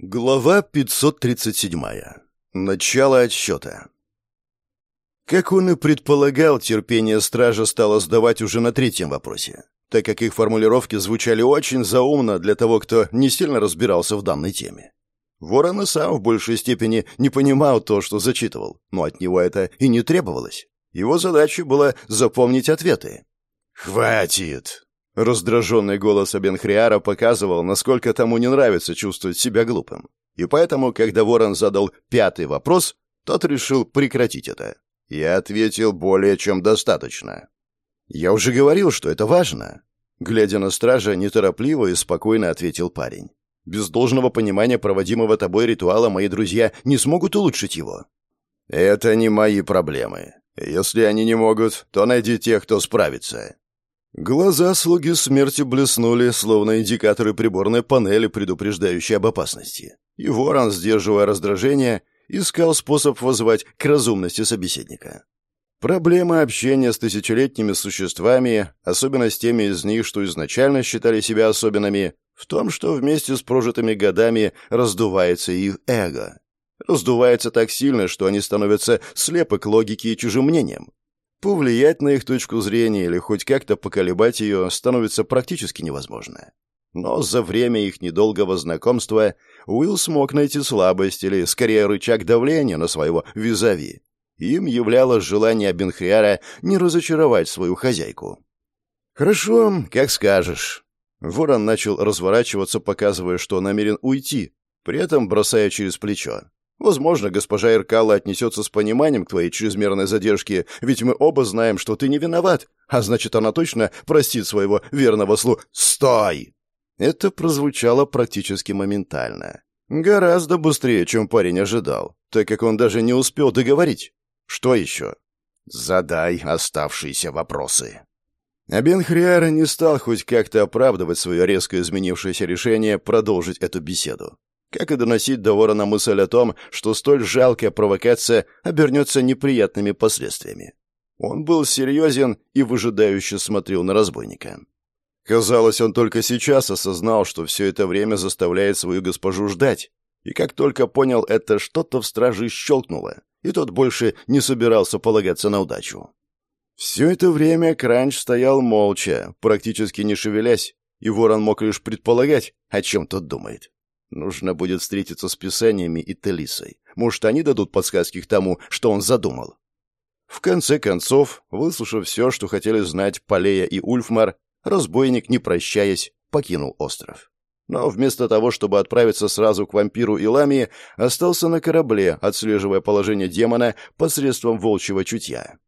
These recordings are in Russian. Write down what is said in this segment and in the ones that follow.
Глава 537. Начало отсчета. Как он и предполагал, терпение стража стало сдавать уже на третьем вопросе, так как их формулировки звучали очень заумно для того, кто не сильно разбирался в данной теме. Ворон и сам в большей степени не понимал то, что зачитывал, но от него это и не требовалось. Его задачей было запомнить ответы. «Хватит!» Раздраженный голос Абенхриара показывал, насколько тому не нравится чувствовать себя глупым. И поэтому, когда Ворон задал пятый вопрос, тот решил прекратить это. Я ответил более чем достаточно. «Я уже говорил, что это важно». Глядя на стража, неторопливо и спокойно ответил парень. «Без должного понимания проводимого тобой ритуала мои друзья не смогут улучшить его». «Это не мои проблемы. Если они не могут, то найди тех, кто справится. Глаза слуги смерти блеснули, словно индикаторы приборной панели, предупреждающие об опасности. И ворон, сдерживая раздражение, искал способ вызвать к разумности собеседника. Проблема общения с тысячелетними существами, особенно с теми из них, что изначально считали себя особенными, в том, что вместе с прожитыми годами раздувается их эго. Раздувается так сильно, что они становятся слепы к логике и чужим мнениям. Повлиять на их точку зрения или хоть как-то поколебать ее становится практически невозможно. Но за время их недолгого знакомства Уилл смог найти слабость или, скорее, рычаг давления на своего визави. Им являлось желание Бенхриара не разочаровать свою хозяйку. «Хорошо, как скажешь». Ворон начал разворачиваться, показывая, что намерен уйти, при этом бросая через плечо. Возможно, госпожа Иркала отнесется с пониманием к твоей чрезмерной задержке, ведь мы оба знаем, что ты не виноват, а значит, она точно простит своего верного слу... Стой!» Это прозвучало практически моментально. Гораздо быстрее, чем парень ожидал, так как он даже не успел договорить. Что еще? «Задай оставшиеся вопросы». Абен Хриара не стал хоть как-то оправдывать свое резко изменившееся решение продолжить эту беседу как и доносить до ворона мысль о том, что столь жалкая провокация обернется неприятными последствиями. Он был серьезен и выжидающе смотрел на разбойника. Казалось, он только сейчас осознал, что все это время заставляет свою госпожу ждать. И как только понял это, что-то в страже щелкнуло, и тот больше не собирался полагаться на удачу. Все это время Кранч стоял молча, практически не шевелясь, и ворон мог лишь предполагать, о чем тот думает. Нужно будет встретиться с Писаниями и Телисой. Может, они дадут подсказки к тому, что он задумал. В конце концов, выслушав все, что хотели знать Полея и Ульфмар, разбойник, не прощаясь, покинул остров. Но вместо того, чтобы отправиться сразу к вампиру и ламии, остался на корабле, отслеживая положение демона посредством волчьего чутья.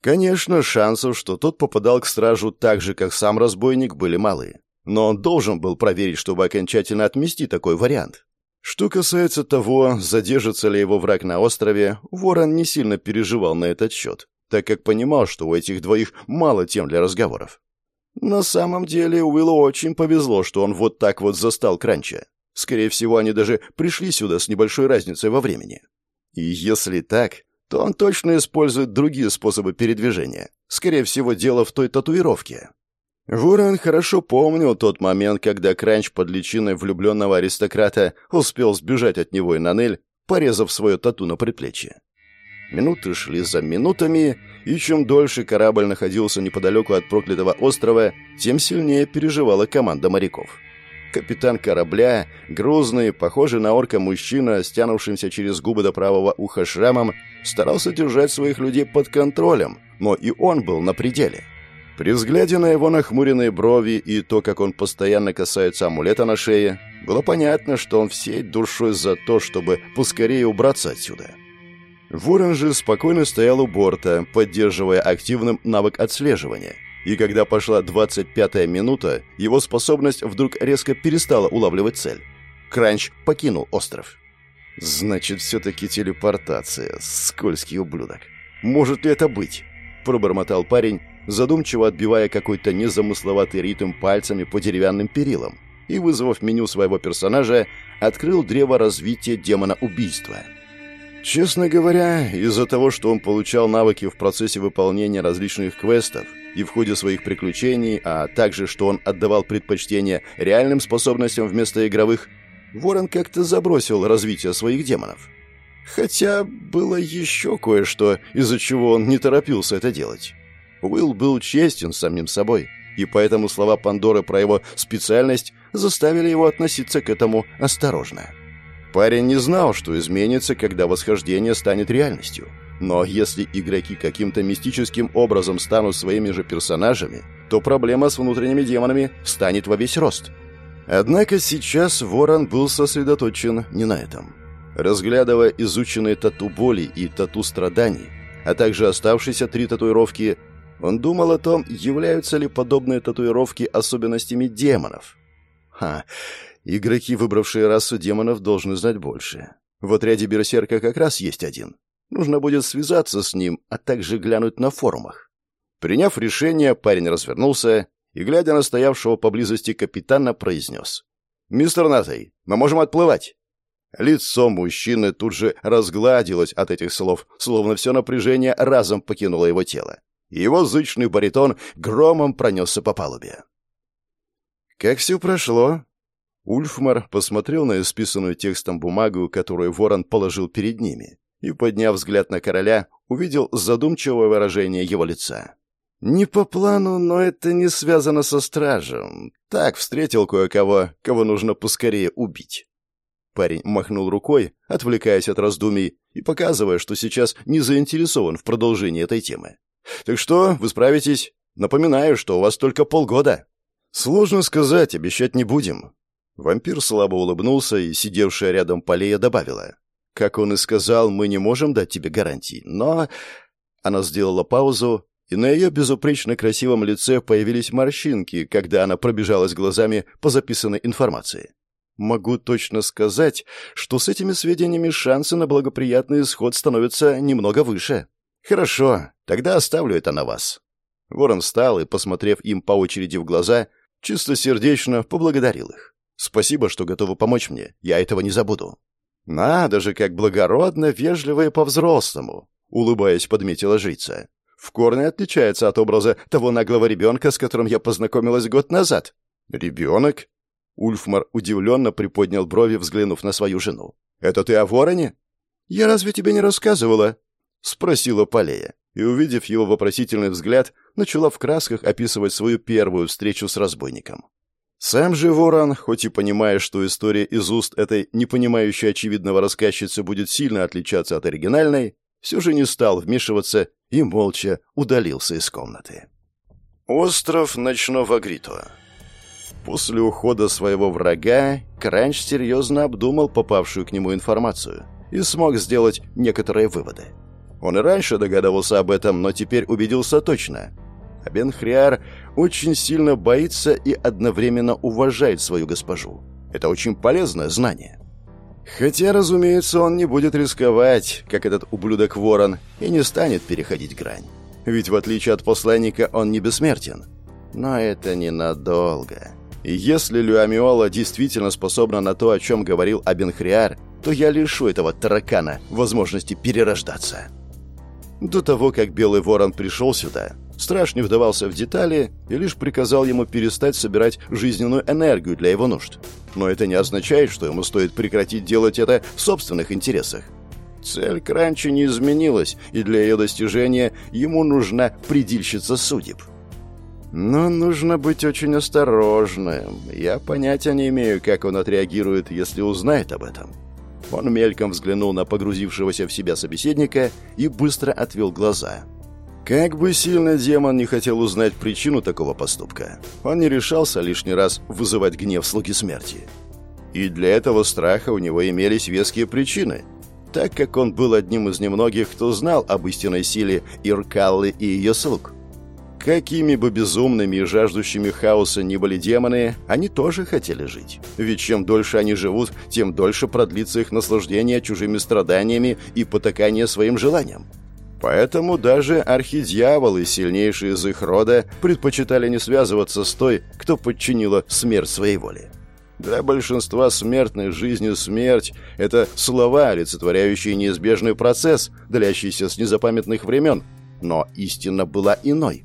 Конечно, шансов, что тот попадал к стражу так же, как сам разбойник, были малы. Но он должен был проверить, чтобы окончательно отмести такой вариант. Что касается того, задержится ли его враг на острове, Ворон не сильно переживал на этот счет, так как понимал, что у этих двоих мало тем для разговоров. На самом деле Уиллу очень повезло, что он вот так вот застал Кранча. Скорее всего, они даже пришли сюда с небольшой разницей во времени. И если так, то он точно использует другие способы передвижения. Скорее всего, дело в той татуировке. Ворон хорошо помнил тот момент, когда Кранч под личиной влюбленного аристократа успел сбежать от него и Нанель, порезав свое тату на предплечье. Минуты шли за минутами, и чем дольше корабль находился неподалеку от проклятого острова, тем сильнее переживала команда моряков. Капитан корабля, грузный, похожий на орка мужчина, стянувшимся через губы до правого уха шрамом, старался держать своих людей под контролем, но и он был на пределе. При взгляде на его нахмуренные брови и то, как он постоянно касается амулета на шее, было понятно, что он всей душой за то, чтобы поскорее убраться отсюда. Ворон же спокойно стоял у борта, поддерживая активным навык отслеживания. И когда пошла 25-я минута, его способность вдруг резко перестала улавливать цель. Кранч покинул остров. «Значит, все-таки телепортация. Скользкий ублюдок. Может ли это быть?» Пробормотал парень, задумчиво отбивая какой-то незамысловатый ритм пальцами по деревянным перилам и, вызвав меню своего персонажа, открыл древо развития демона убийства. Честно говоря, из-за того, что он получал навыки в процессе выполнения различных квестов и в ходе своих приключений, а также что он отдавал предпочтение реальным способностям вместо игровых, Ворон как-то забросил развитие своих демонов. Хотя было еще кое-что, из-за чего он не торопился это делать. Уилл был честен самим собой, и поэтому слова Пандоры про его специальность заставили его относиться к этому осторожно. Парень не знал, что изменится, когда восхождение станет реальностью. Но если игроки каким-то мистическим образом станут своими же персонажами, то проблема с внутренними демонами станет во весь рост. Однако сейчас Ворон был сосредоточен не на этом. Разглядывая изученные тату боли и тату страданий, а также оставшиеся три татуировки, он думал о том, являются ли подобные татуировки особенностями демонов. Ха, игроки, выбравшие расу демонов, должны знать больше. В отряде Берсерка как раз есть один. Нужно будет связаться с ним, а также глянуть на форумах. Приняв решение, парень развернулся и, глядя на стоявшего поблизости капитана, произнес. «Мистер Натай, мы можем отплывать!» Лицо мужчины тут же разгладилось от этих слов, словно все напряжение разом покинуло его тело. Его зычный баритон громом пронесся по палубе. «Как все прошло?» Ульфмар посмотрел на исписанную текстом бумагу, которую ворон положил перед ними, и, подняв взгляд на короля, увидел задумчивое выражение его лица. «Не по плану, но это не связано со стражем. Так, встретил кое-кого, кого нужно поскорее убить». Парень махнул рукой, отвлекаясь от раздумий и показывая, что сейчас не заинтересован в продолжении этой темы. «Так что, вы справитесь? Напоминаю, что у вас только полгода». «Сложно сказать, обещать не будем». Вампир слабо улыбнулся, и сидевшая рядом Полея добавила. Как он и сказал, мы не можем дать тебе гарантий, но...» Она сделала паузу, и на ее безупречно красивом лице появились морщинки, когда она пробежалась глазами по записанной информации. «Могу точно сказать, что с этими сведениями шансы на благоприятный исход становятся немного выше». «Хорошо, тогда оставлю это на вас». Ворон встал и, посмотрев им по очереди в глаза, чистосердечно поблагодарил их. «Спасибо, что готовы помочь мне. Я этого не забуду». «Надо же, как благородно, вежливо и по-взрослому», — улыбаясь, подметила жрица. «В корне отличается от образа того наглого ребенка, с которым я познакомилась год назад». «Ребенок?» Ульфмар удивленно приподнял брови, взглянув на свою жену. «Это ты о вороне?» «Я разве тебе не рассказывала?» — спросила Полея, и, увидев его вопросительный взгляд, начала в красках описывать свою первую встречу с разбойником. Сам же Ворон, хоть и понимая, что история из уст этой непонимающей очевидного рассказчицы будет сильно отличаться от оригинальной, все же не стал вмешиваться и молча удалился из комнаты. Остров ночного Грито. После ухода своего врага Кранч серьезно обдумал попавшую к нему информацию и смог сделать некоторые выводы. Он и раньше догадывался об этом, но теперь убедился точно. А Бенхриар очень сильно боится и одновременно уважает свою госпожу. Это очень полезное знание. Хотя, разумеется, он не будет рисковать, как этот ублюдок Ворон, и не станет переходить грань. Ведь в отличие от посланника он не бессмертен. Но это ненадолго. И если Люамиола действительно способна на то, о чем говорил Абенхриар, то я лишу этого таракана возможности перерождаться. До того, как Белый Ворон пришел сюда, Страж не вдавался в детали и лишь приказал ему перестать собирать жизненную энергию для его нужд. Но это не означает, что ему стоит прекратить делать это в собственных интересах. Цель Кранча не изменилась, и для ее достижения ему нужна предильщица судеб. Но нужно быть очень осторожным. Я понятия не имею, как он отреагирует, если узнает об этом. Он мельком взглянул на погрузившегося в себя собеседника и быстро отвел глаза. Как бы сильно демон не хотел узнать причину такого поступка, он не решался лишний раз вызывать гнев слуги смерти. И для этого страха у него имелись веские причины, так как он был одним из немногих, кто знал об истинной силе Иркаллы и ее слуг. Какими бы безумными и жаждущими хаоса ни были демоны, они тоже хотели жить. Ведь чем дольше они живут, тем дольше продлится их наслаждение чужими страданиями и потакание своим желаниям. Поэтому даже архидьяволы, сильнейшие из их рода, предпочитали не связываться с той, кто подчинила смерть своей воле. Для большинства смертных жизнь смерть – это слова, олицетворяющие неизбежный процесс, длящийся с незапамятных времен. Но истина была иной.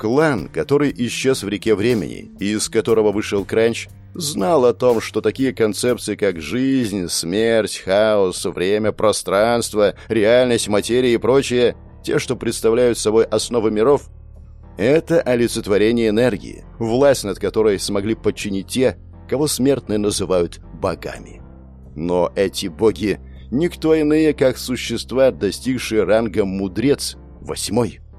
Клан, который исчез в реке времени из которого вышел Кранч, Знал о том, что такие концепции, как жизнь, смерть, хаос, время, пространство, реальность, материя и прочее, те, что представляют собой основы миров, это олицетворение энергии, власть над которой смогли подчинить те, кого смертные называют богами. Но эти боги – никто иные, как существа, достигшие ранга мудрец, восьмой –